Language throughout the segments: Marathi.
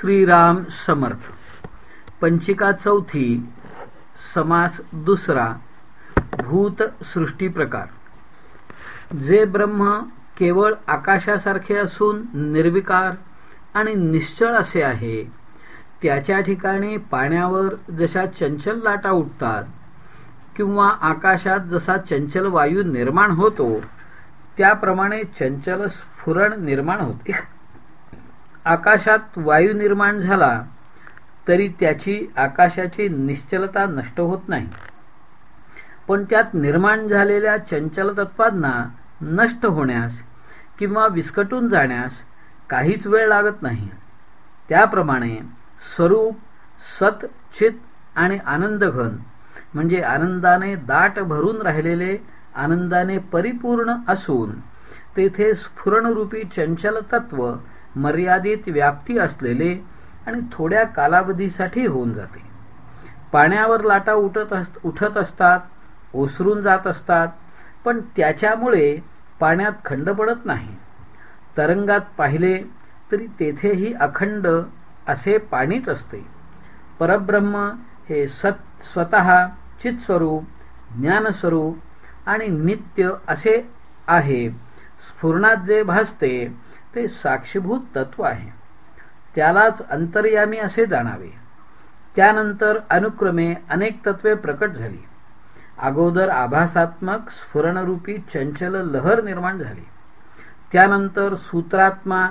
श्रीराम समर्थ. पंचिका चौथी समास दुसरा भूत सृष्टी प्रकार. जे ब्रह्म केवळ आकाशासारखे असून निर्विकार आणि निश्चळ असे आहे त्याच्या ठिकाणी पाण्यावर जशा चंचल लाटा उठतात किंवा आकाशात जसा चंचल वायू निर्माण होतो त्याप्रमाणे चंचल स्फुरण निर्माण होते. आकाशात वायू निर्माण झाला तरी त्याची आकाशाची निश्चलता नष्ट होत नाही. पण त्यात निर्माण झालेल्या चंचल तत्वांना नष्ट होण्यास किंवा विस्कटून जाण्यास काहीच वेळ लागत नाही. त्याप्रमाणे स्वरूप सत चित आणि आनंदघन म्हणजे आनंदाने दाट भरून राहिलेले आनंदाने परिपूर्ण असून तेथे स्फुरणरूपी चंचल तत्व मर्यादित व्याप्ती असलेले आणि थोड्या कालावधीसाठी होऊन जाते. पाण्यावर लाटा उठत अस उठत असतात ओसरून जात असतात पण त्याच्यामुळे पाण्यात खंड पडत नाही. तरंगात पाहिले तरी तेथेही अखंड असे पाणीच असते. परब्रह्म हे सत स्वतः चित्स्वरूप ज्ञानस्वरूप आणि नित्य असे आहे. स्फुरणात जे भासते ते साक्षीभूत तत्व आहे. त्यालाच अंतर्यामी असे जाणावे. त्यानंतर अनुक्रमे अनेक तत्वे प्रकट झाली. अगोदर आभासात्मक स्फुरणरूपी चंचल लहर निर्माण झाली. त्यानंतर सूत्रात्मा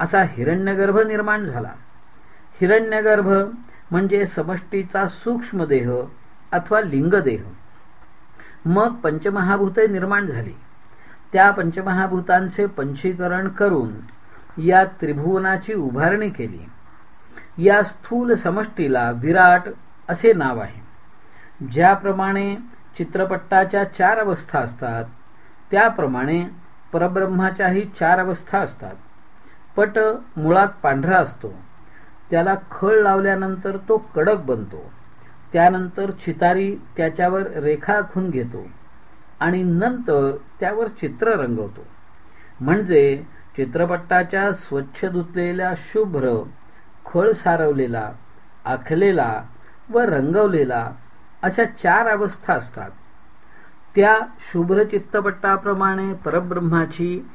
असा हिरण्यगर्भ निर्माण झाला. हिरण्यगर्भ म्हणजे समष्टीचा सूक्ष्मदेह अथवा लिंगदेह. मग पंचमहाभूते निर्माण झाली. त्या पंचमहाभूतांचे पंचीकरण करून या त्रिभुवनाची उभारणी केली. या स्थूल समष्टीला विराट असे नाव आहे. ज्याप्रमाणे चित्रपटाच्या चार अवस्था असतात त्याप्रमाणे परब्रह्माच्याही चार अवस्था असतात. पट मुळात पांढरा असतो. त्याला खळ लावल्यानंतर तो कडक बनतो. त्यानंतर छितारी त्याच्यावर रेखा आखून घेतो. आणि नंतर त्यावर चित्र रंगवतो. म्हणजे चित्रपटाच्या स्वच्छ धुतलेल्या शुभ्र खळ सारवलेला आखलेला व रंगवलेला अशा चार अवस्था असतात. त्या शुभ्र चित्तपट्टाप्रमाणे परब्रह्माची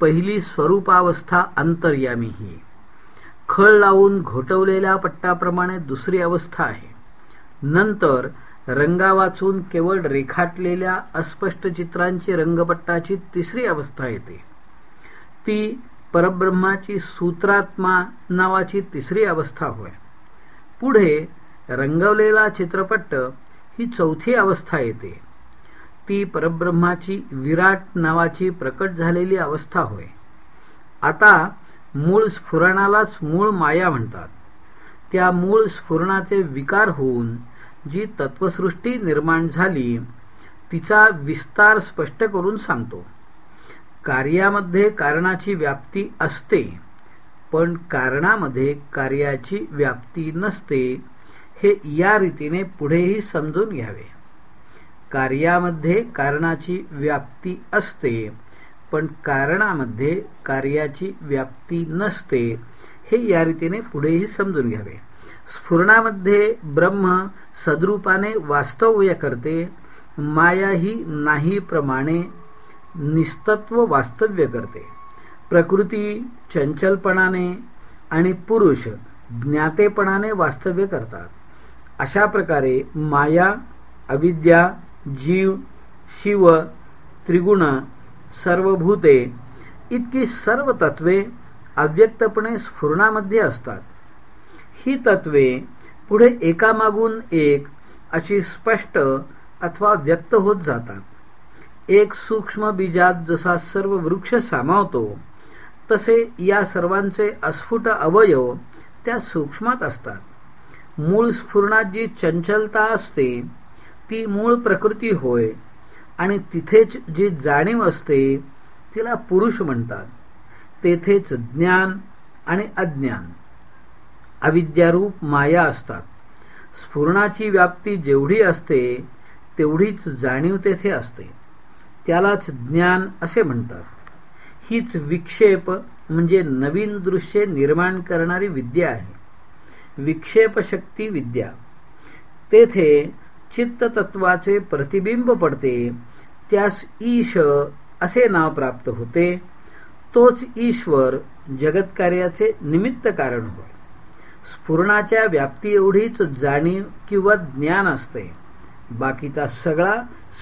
पहिली स्वरूपावस्था अंतर्यामी ही खळ लावून घोटवलेल्या पट्टाप्रमाणे दुसरी अवस्था आहे. नंतर रंगा वाचून केवळ रेखाटलेल्या अस्पष्ट चित्रांची रंगपट्टाची तिसरी अवस्था येते. ती परब्रह्माची सूत्रात्मा नावाची तिसरी अवस्था होय. पुढे रंगवलेला चित्रपट ही चौथी अवस्था येते. ती परब्रह्माची विराट नावाची प्रकट झालेली अवस्था होय. आता मूळ स्फुरणालाच मूळ माया म्हणतात. त्या मूळ स्फुरणाचे विकार होऊन जी तत्वसृष्टी निर्माण झाली तिचा विस्तार स्पष्ट करून सांगतो. कार्यामध्ये कारणाची व्याप्ती असते पण कारणामध्ये कार्याची व्याप्ती नसते हे या रीतीने पुढेही समजून घ्यावे. कार्यामध्ये कारणाची व्याप्ती असते पण कारणामध्ये कार्याची व्याप्ती नसते हे या रीतीने पुढेही समजून घ्यावे. स्फुरणामध्ये ब्रह्म सद्रूपाने वास्तव्य करते माया ही नाही प्रमाणे निस्तत्व वास्तव्य करते. प्रकृती चंचलपणाने आणि पुरुष ज्ञातेपणाने वास्तव्य करतात. अशा प्रकारे माया अविद्या जीव शिव त्रिगुण सर्वभूते इतकी सर्व तत्वे अव्यक्तपणे स्फुरणामध्ये असतात. ही तत्वे पुढे एकामागून एक अशी स्पष्ट अथवा व्यक्त होत जातात. एक सूक्ष्म बीजात जसा सर्व वृक्ष सामावतो तसे या सर्वांचे अस्फुट अवयव त्या सूक्ष्मात असतात. मूळ स्फुरणात जी चंचलता असते ती मूळ प्रकृती होय आणि तिथेच जी जाणीव असते तिला पुरुष म्हणतात. तेथेच ज्ञान आणि अज्ञान. अविद्यारूप माया असतात. स्फुरणाची व्याप्ती जेवढी असते तेवढीच जाणीव तेथे असते. त्यालाच ज्ञान असे म्हणतात. हीच विक्षेप म्हणजे नवीन दृश्ये निर्माण करणारी विद्या आहे. विक्षेपशक्ती विद्या. तेथे चित्ततत्वाचे प्रतिबिंब पडते त्यास ईश असे नाव प्राप्त होते तोच ईश्वर जगतकार्याचे निमित्त कारण होय. स्फुरणाच्या व्याप्ती एवढीच जाणीव किंवा ज्ञान असते. बाकीचा सगळा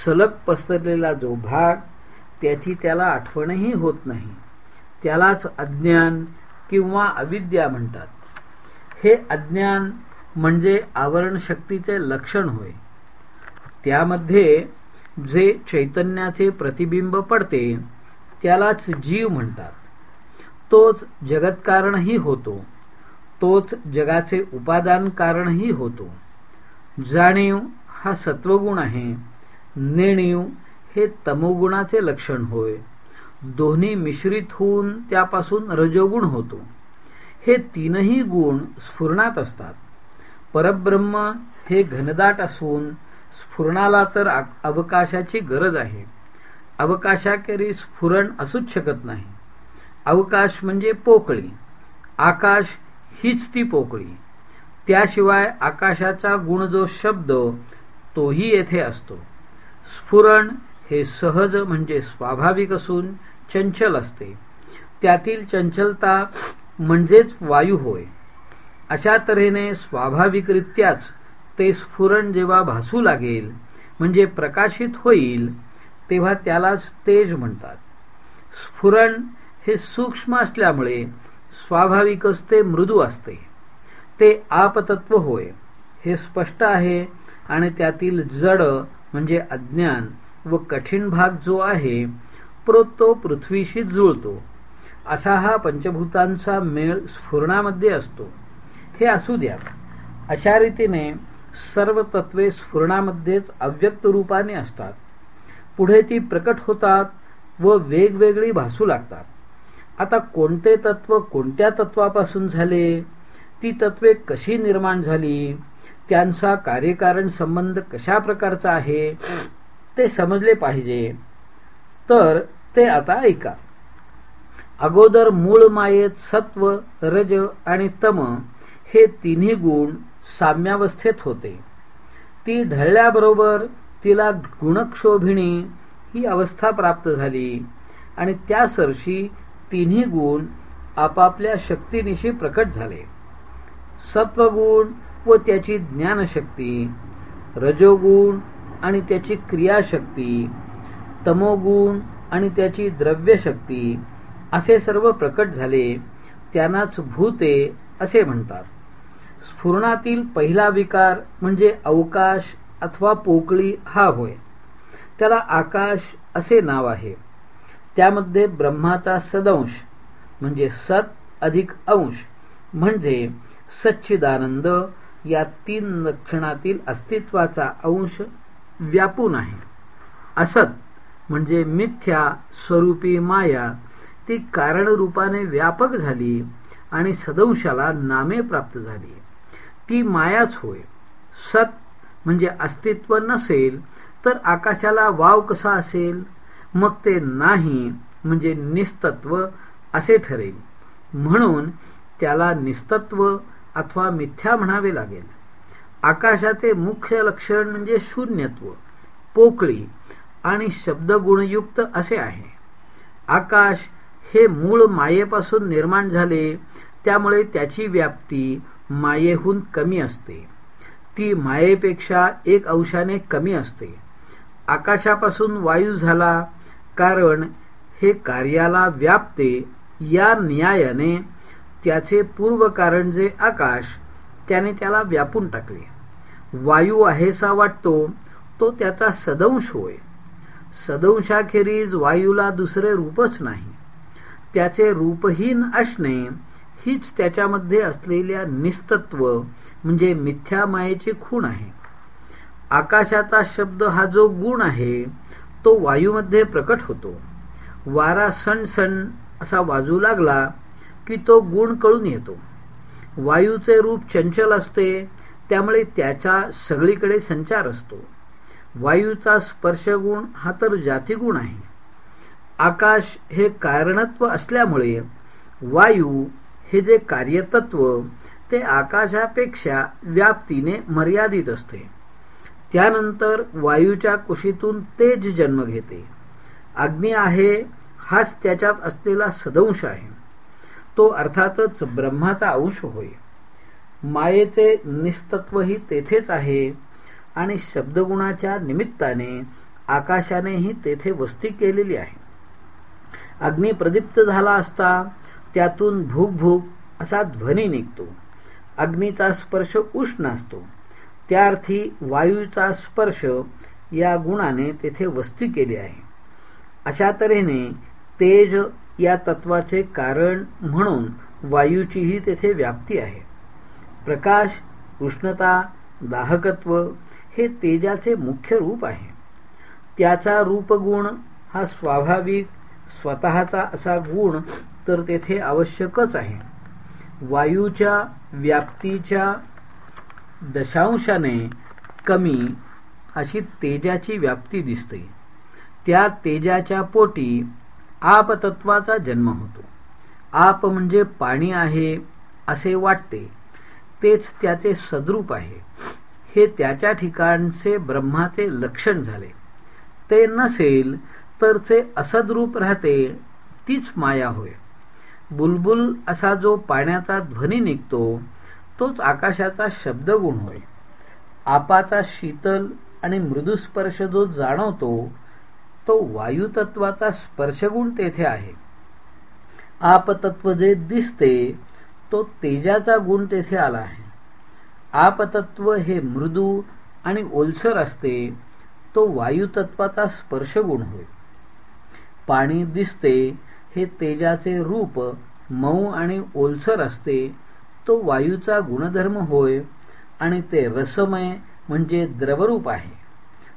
सलग पसरलेला जो भाग त्याची त्याला आठवणही होत नाही. त्यालाच अज्ञान किंवा अविद्या म्हणतात. हे अज्ञान म्हणजे आवरण शक्तीचे लक्षण होय. त्यामध्ये जे चैतन्याचे प्रतिबिंब पडते त्यालाच जीव म्हणतात. तोच जगत्कारणही होतो. तोच जगाचे उपादान कारणही होतो. जाणीव हा सत्वगुण आहे. नेणीव हे तमोगुणाचे लक्षण होय. दोन्ही मिश्रित होऊन त्यापासून रजोगुण होतो. हे तीनही गुण स्फुरणात असतात. परब्रह्म हे घनदाट असून स्फुरणाला तर अवकाशाची गरज आहे. अवकाशाखेरी स्फुरण असूच शकत नाही. अवकाश म्हणजे पोकळी. आकाश हीच ती पोकळी. त्याशिवाय आकाशाचा गुण जो शब्द तोही येथे असतो. स्फुरण हे सहज म्हणजे स्वाभाविक असून चंचल असते. त्यातील चंचलता म्हणजेच वायू होय. अशा तऱ्हेने स्वाभाविकरित्याच ते स्फुरण जेव्हा भासू लागेल म्हणजे प्रकाशित होईल तेव्हा त्यालाच तेज म्हणतात. स्फुरण हे सूक्ष्म असल्यामुळे स्वाभाविकच ते मृदू असते. ते आपतत्व होय. हे स्पष्ट आहे आणि त्यातील जड म्हणजे अज्ञान व कठीण भाग जो आहे तो पृथ्वीशी जुळतो. असा हा पंचभूतांचा मेळ स्फुरणामध्ये असतो. हे असू द्या. अशा रीतीने सर्व तत्वे स्फुरणामध्येच अव्यक्त रूपाने असतात. पुढे ती प्रकट होतात व वेगवेगळी भासू लागतात. आता कोणते तत्व कोणत्या तत्वापासून झाले? ती तत्वे कशी निर्माण झाली? त्यांचा कार्यकारण संबंध कशा प्रकारचा आहे? ते समजले पाहिजे. तर ते आता ऐका. अगोदर मूळ मायेत सत्व रज आणि तम हे तिन्ही गुण साम्यावस्थेत होते. ती ढळल्याबरोबर तिला गुणक्षोभिणी ही अवस्था प्राप्त झाली आणि त्या सरशी तिन्ही गुण आपापल्या शक्तीनिशी प्रकट झाले. सत्वगुण व त्याची ज्ञानशक्ती रजोगुण आणि त्याची क्रियाशक्ती तमोगुण आणि त्याची द्रव्यशक्ती असे सर्व प्रकट झाले त्यांनाच भूते असे म्हणतात. स्फुरणातील पहिला विकार म्हणजे अवकाश अथवा पोकळी हा होय. त्याला आकाश असे नाव आहे. त्यामध्ये ब्रह्माचा सदंश म्हणजे सत अधिक अंश म्हणजे सच्चिदानंद या तीन लक्षणातील अस्तित्वाचा अंश व्यापून आहे. असत म्हणजे मिथ्या स्वरूपी माया ती कारणरूपाने व्यापक झाली आणि सदंशाला नामे प्राप्त झाली. ती मायाच होय. सत म्हणजे अस्तित्व नसेल तर आकाशाला वाव कसा असेल? मग ते नाही म्हणजे निस्तत्व असे ठरेल. म्हणून त्याला निस्तत्व अथवा मिथ्या म्हणावे लागेल. आकाशाचे मुख्य लक्षण म्हणजे शून्यत्व पोकळी आणि शब्दगुणयुक्त असे आहे. आकाश हे मूळ मायेपासून निर्माण झाले त्यामुळे त्याची व्याप्ती मायेहून कमी असते. ती मायेपेक्षा एक अंशाने कमी असते. आकाशापासून वायू झाला कारण हे कार्याला व्यापते या न्यायाने त्याचे पूर्व कारण जे आकाश त्याने त्याला व्यापून टाकले. वायू आहेसा वाटतो तो त्याचा सदंश होय. सदंशाखेरीज वायूला दुसरे रूपच नाही. त्याचे रूपहीन असणे हीच त्याच्यामध्ये असलेल्या निस्तत्व म्हणजे मिथ्या मायेची खूण आहे. आकाशाचा शब्द हा जो गुण आहे तो वायूमध्ये प्रकट होतो. वारा सण सण असा वाजू लागला की तो गुण कळून येतो. वायूचे रूप चंचल असते त्यामुळे त्याचा सगळीकडे संचार असतो. वायूचा स्पर्शगुण हा तर जातीगुण आहे. आकाश हे कारणत्व असल्यामुळे वायू हे जे कार्यतत्व ते आकाशापेक्षा व्याप्तीने मर्यादित असते. त्यानंतर वायूच्या कुशीतून तेज जन्म घेते. अग्नी आहे हाच त्याच्यात असलेला सदंश आहे. तो अर्थातच ब्रह्माचा अंश होय. मायेचे निस्तत्वही तेथेच आहे आणि शब्दगुणाच्या निमित्ताने आकाशानेही तेथे वस्ती केलेली आहे. अग्नी प्रदीप्त झाला असता त्यातून भूक भूक असा ध्वनी निघतो. अग्नीचा स्पर्श उष्ण असतो. त्या अर्थी वायूचा स्पर्श या गुणाने तेथे वस्ती केली आहे. अशा तऱ्हेने तेज या तत्वाचे कारण म्हणून वायूचीही तेथे व्याप्ती आहे. प्रकाश उष्णता दाहकत्व हे तेजाचे मुख्य रूप आहे. त्याचा रूपगुण हा स्वाभाविक स्वतःचा असा गुण तर तेथे आवश्यकच आहे. वायूच्या व्याप्तीच्या दशांशाने कमी अशी तेजाची व्याप्ती दिसते. त्या तेजाच्या पोटी आपतत्वाचा जन्म होतो. आप म्हणजे पाणी आहे असे वाटते. तेच त्याचे सद्रूप आहे. हे त्याच्या ठिकाणचे ब्रह्माचे लक्षण झाले. ते नसेल तर ते असद्रूप राहते तीच माया होय. बुलबुल असा जो पाण्याचा ध्वनी निघतो तोच आकाशाचा शब्दगुण होय. आपाचा शीतल आणि मृदुस्पर्श जो जाणवतो तो वायुतत्वाचा स्पर्शगुण तेथे आहे. आपतत्व जे दिसते तो तेजाचा गुण तेथे आला आहे. आपतत्व हे मृदू आणि ओलसर असते तो वायुतत्वाचा स्पर्शगुण होय. पाणी दिसते हे तेजाचे रूप मऊ आणि ओलसर असते तो वायूचा गुणधर्म होय आणि ते रसमय म्हणजे द्रवरूप आहे.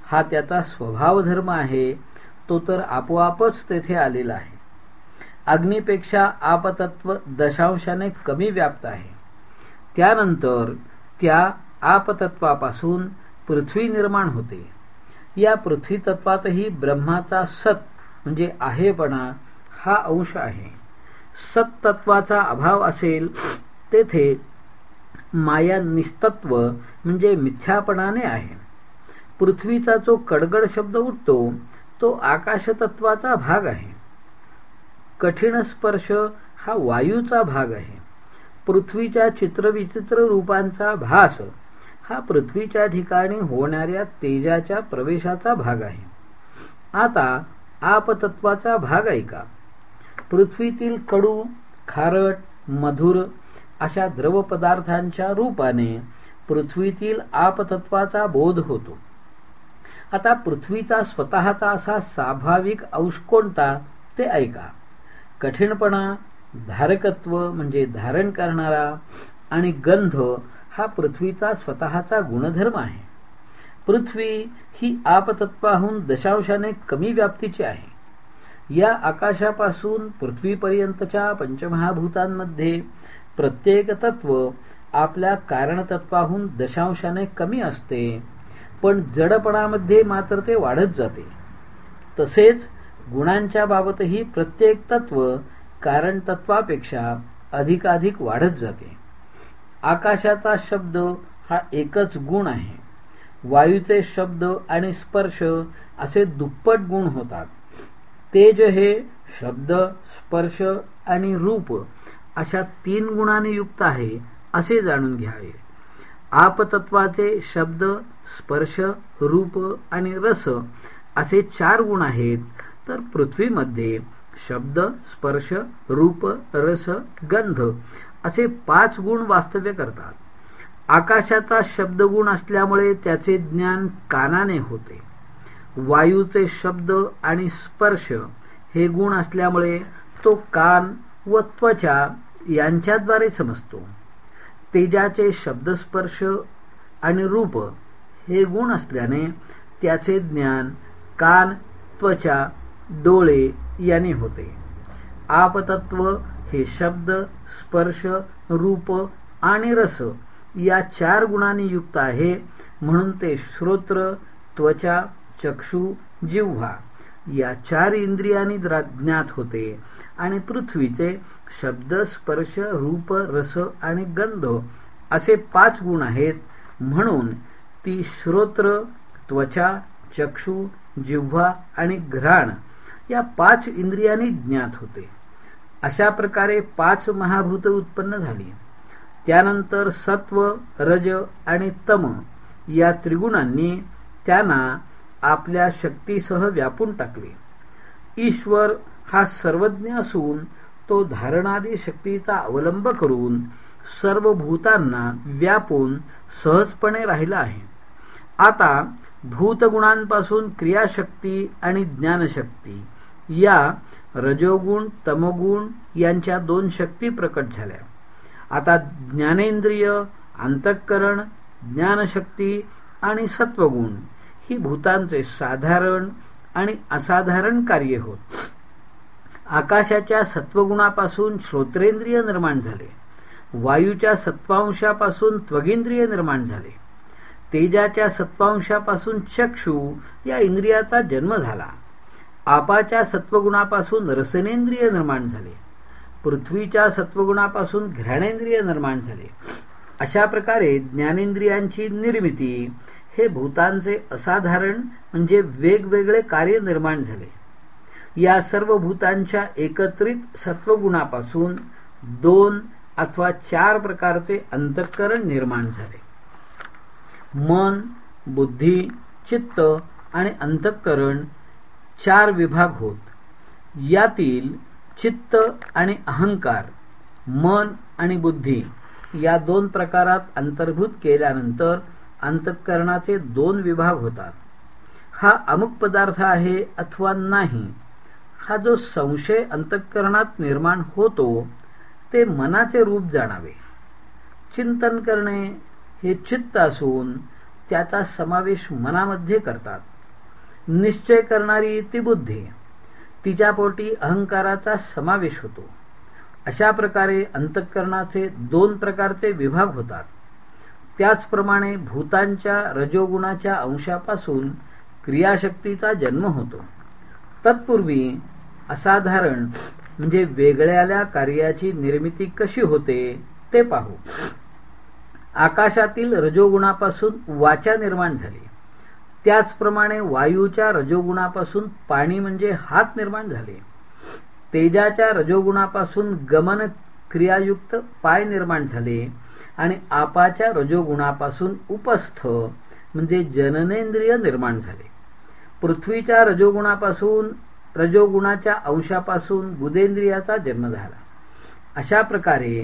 हा त्याचा स्वभाव धर्म आहे तो तर आपोआपच तेथे आलेला आहे. अग्निपेक्षा आपतत्व दशांशाने कमी व्याप्त आहे. त्यानंतर त्या आपतत्वापासून पृथ्वी निर्माण होते. या पृथ्वी तत्वातही ब्रह्माचा सत म्हणजे आहेपणा हा अंश आहे. सत्तत्वाचा अभाव असेल तेथे माया निस्तत्व म्हणजे मिथ्यापणाने आहे. पृथ्वीचा जो कडगड शब्द उठतो तो आकाशतत्वाचा भाग आहे. कठीण स्पर्श हा वायूचा भाग आहे. पृथ्वीच्या चित्रविचित्र रूपांचा भास हा पृथ्वीच्या ठिकाणी होणाऱ्या तेजाच्या प्रवेशाचा भाग आहे. आता आपतत्वाचा भाग ऐका. पृथ्वीतील कडू खारट मधुर अशा द्रव पदार्थांच्या रूपाने पृथ्वीतील आपतत्वाचा बोध होतो. आता पृथ्वीचा स्वतःचा असा स्वाभाविक अंश कोणता ते ऐका. कठीणपणा धारकत्व म्हणजे धारण करणारा आणि गंध हा पृथ्वीचा स्वतःचा गुणधर्म आहे. पृथ्वी ही आपतत्वाहून दशांशाने कमी व्याप्तीची आहे. या आकाशापासून पृथ्वीपर्यंतच्या पंचमहाभूतांमध्ये प्रत्येक तत्व आपल्या कारणतत्वाहून दशांशाने कमी असते पण जडपणामध्ये मात्र ते वाढत जाते. तसेच गुणांच्या बाबतही प्रत्येक तत्व कारण तत्वापेक्षा अधिकाधिक वाढत जाते. आकाशाचा शब्द हा एकच गुण आहे. वायूचे शब्द आणि स्पर्श असे दुप्पट गुण होतात. तेज हे शब्द स्पर्श आणि रूप अशा तीन गुणांनी युक्त आहे असे जाणून घ्यावे. आपतत्वाचे शब्द स्पर्श रूप आणि रस असे चार गुण आहेत. तर पृथ्वीमध्ये शब्द स्पर्श रूप रस गंध असे पाच गुण वास्तव्य करतात. आकाशाचा शब्दगुण असल्यामुळे त्याचे ज्ञान कानाने होते. वायूचे शब्द आणि स्पर्श हे गुण असल्यामुळे तो कान व त्वचा यांच्याद्वारे समजतो. तेजाचे शब्दस्पर्श आणि रूप हे गुण असल्याने त्याचे ज्ञान कान त्वचा डोळे याने होते. आपतत्व हे शब्द स्पर्श रूप आणि रस या चार गुणांनी युक्त आहे म्हणून ते श्रोत्र त्वचा चक्षु जिव्हा या चार इंद्रियांनी ज्ञात होते. आणि पृथ्वीचे शब्द स्पर्श रूप रस आणि गंध असे पाच गुण आहेत. म्हणून ती श्रोत्र त्वचा चक्षु जिव्हा आणि घ्राण या पाच इंद्रियांनी ज्ञात होते. अशा प्रकारे पाच महाभूत उत्पन्न झाली. त्यानंतर सत्व रज आणि तम या त्रिगुणांनी त्यांना आपल्या शक्तीसह व्यापून टाकले. ईश्वर हा सर्वज्ञ असून तो धारणादी शक्तीचा अवलंब करून सर्व भूतांना व्यापून सहजपणे राहिला आहे. आता भूतगुणांपासून क्रियाशक्ती आणि ज्ञानशक्ती या रजोगुण तमगुण यांच्या दोन शक्ती प्रकट झाल्या. आता ज्ञानेंद्रिय अंतःकरण ज्ञानशक्ती आणि सत्वगुण ही भूतांचे साधारण आणि असाधारण कार्य होत. आकाशाच्या सत्वगुणापासून श्रोत्रेंद्रिय निर्माण झाले. वायूच्या सत्वांशापासून त्वगिंद्रिय निर्माण झाले. तेजाच्या सत्वांशापासून चक्षु या इंद्रियाचा जन्म झाला. आपाच्या सत्वगुणापासून रसनेंद्रिय निर्माण झाले. पृथ्वीच्या सत्वगुणापासून घ्राणेंद्रिय निर्माण झाले. अशा प्रकारे ज्ञानेंद्रियांची निर्मिती हे भूतांचे असाधारण म्हणजे वेगवेगळे कार्य निर्माण झाले. या सर्व भूतांच्या एकत्रित सत्वगुणापासून दोन अथवा चार प्रकारचे अंतःकरण निर्माण झाले. मन बुद्धी चित्त आणि अंतःकरण चार विभाग होत. यातील चित्त आणि अहंकार मन आणि बुद्धी या दोन प्रकारात अंतर्भूत केल्यानंतर अंतःकरणाचे दोन विभाग होतात. हा अमुक पदार्थ आहे अथवा नाही. हा जो संशय अंतःकरणात निर्माण होतो ते मनाचे रूप जाणावे. चिंतन करणे हे चित्त असून त्याचा समावेश मनामध्ये करतात. निश्चय करणारी ती बुद्धी तिच्या पोटी अहंकाराचा समावेश होतो. अशा प्रकारे अंतःकरणाचे दोन प्रकारचे विभाग होतात. त्याचप्रमाणे भूतांच्या रजोगुणाच्या अंशापासून क्रियाशक्तीचा जन्म होतो. तत्पूर्वी असाधारण म्हणजे वेगळ्या कार्याची निर्मिती कशी होते ते पाहू. आकाशातील रजोगुणापासून वाचा निर्माण झाली. त्याचप्रमाणे वायूच्या रजोगुणापासून पाणी म्हणजे हात निर्माण झाले. तेजाच्या रजोगुणापासून गमन क्रियायुक्त पाय निर्माण झाले. आणि आपाच्या रजोगुणापासून उपस्थ म्हणजे जननेंद्रिय निर्माण झाले. पृथ्वीच्या रजोगुणापासून रजोगुणाच्या अंशापासून गुदेंद्रियाचा जन्म झाला. अशा प्रकारे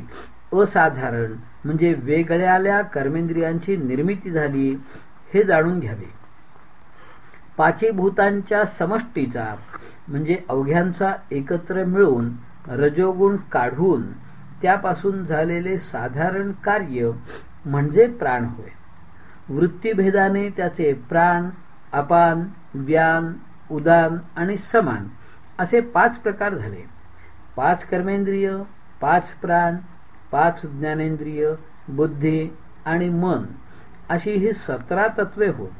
असाधारण म्हणजे वेगळ्या कर्मेंद्रियांची निर्मिती झाली हे जाणून घ्यावे. पाचीभूतांच्या समष्टीचा म्हणजे अवघ्यांचा एकत्र मिळून रजोगुण काढून त्यापासून झालेले साधारण कार्य म्हणजे प्राण होय. वृत्तीभेदाने त्याचे प्राण अपान व्यान उदान आणि समान असे पाच प्रकार झाले. पाच कर्मेंद्रिय पाच प्राण पाच ज्ञानेंद्रिय बुद्धी आणि मन अशी ही सतरा तत्वे होत.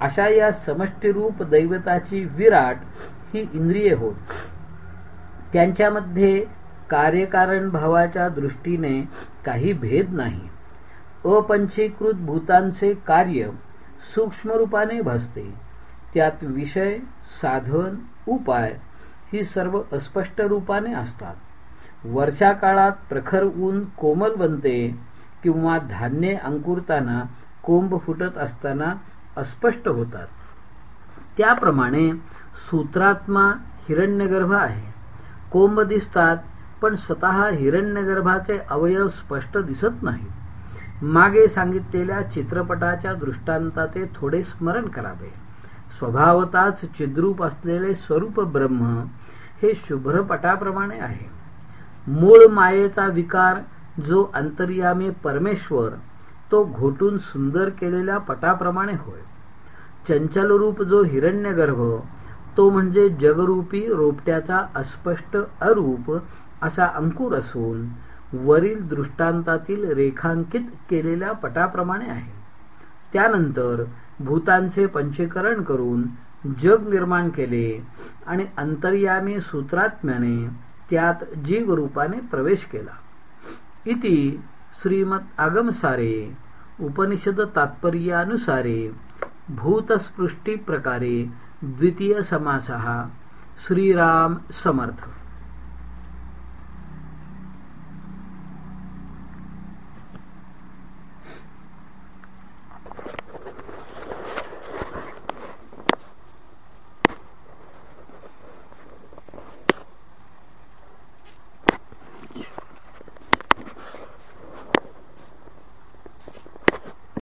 अशा या समष्टीरूप दैवताची विराट ही इंद्रिये होत. त्यांच्यामध्ये कार्यकारण भावाच्या दृष्टीने काही भेद नाही. अपंचीकृत भूतांचे कार्य सूक्ष्म रूपाने भासते. त्यात विषय साधन उपाय ही सर्व अस्पष्ट रूपाने असतात. वर्षा काळात प्रखर ऊन कोमल बनते किंवा धान्य अंकुरताना कोंब फुटत असताना अस्पष्ट होतात. त्याप्रमाणे सूत्रात्मा हिरण्यगर्भ आहे. कोंब दिसतात पण स्वतः हिरण्यगर्भाचे अवयव स्पष्ट दिसत नाहीत. मागे सांगितलेल्या चित्रपटाच्या दृष्टांताचे थोडे स्मरण करावे. स्वभावताच चिद्रूप असलेले स्वरूप ब्रह्म हे शुभ्रपटाप्रमाणे आहे. मूळ मायेचा विकार जो अंतर्यामी परमेश्वर तो घोटून सुंदर केलेल्या पटाप्रमाणे होय. चंचल रूप जो हिरण्यगर्भ तो म्हणजे जगरूपी रोपट्याचा अस्पष्ट अरूप असा अंकुर असून वरील दृष्टांतातील रेखांकित केलेल्या पटाप्रमाणे आहे. त्यानंतर भूतांचे पंचीकरण करून जग निर्माण केले आणि अंतर्यामी सूत्रात्म्याने त्यात जीव रूपाने प्रवेश केला. इति श्रीमत आगमसारे उपनिषद तात्पर्यानुसारे भूतस्पृष्टी प्रकारे द्वितीय समासः. श्रीराम समर्थ.